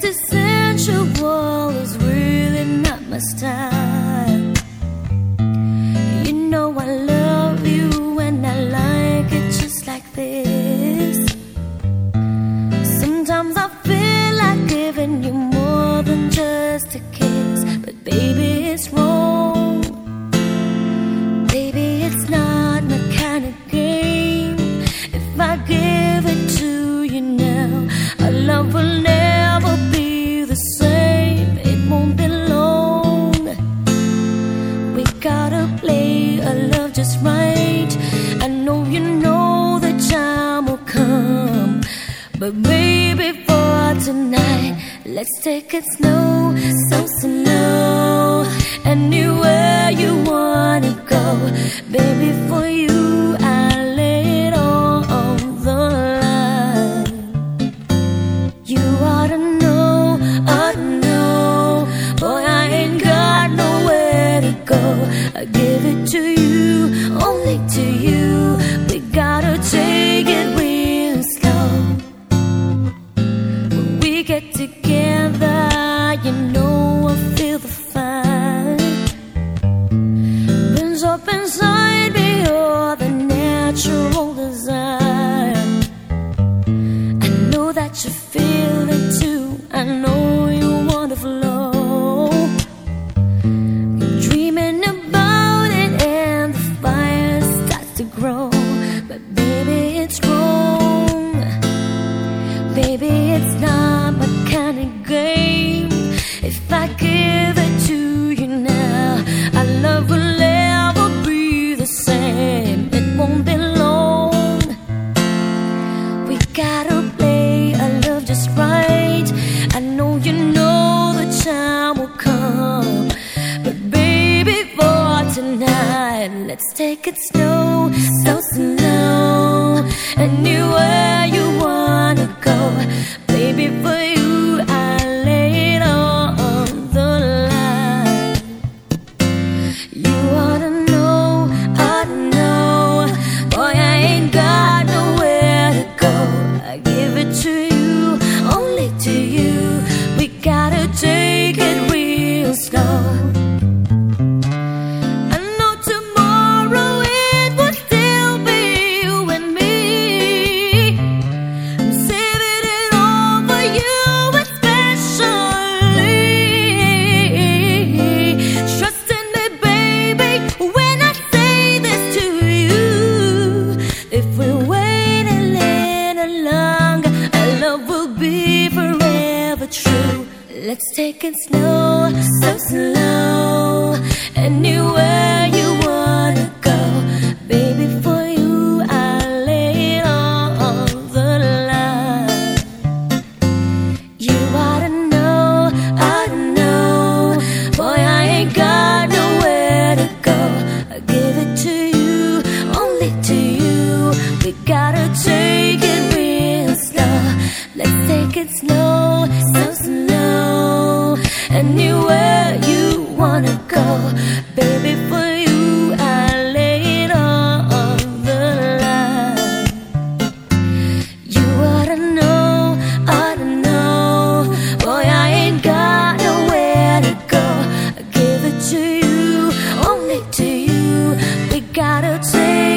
Quintessential is really not my style. You know I love you and I like it just like this. Sometimes I feel like giving you more than just a kiss. just right. I know you know the time will come, but baby, for tonight, let's take it slow, so slow. Anywhere you wanna go, baby, for you. I give it to you, only to you. It's wrong. Baby, it's not my kind of game. If I give it to you now, our love will never be the same. It won't be long. We gotta play our love just right. I know you know the time will come, but baby, for tonight, let's take it slow. Let's take it slow, so slow. A new 的嘴。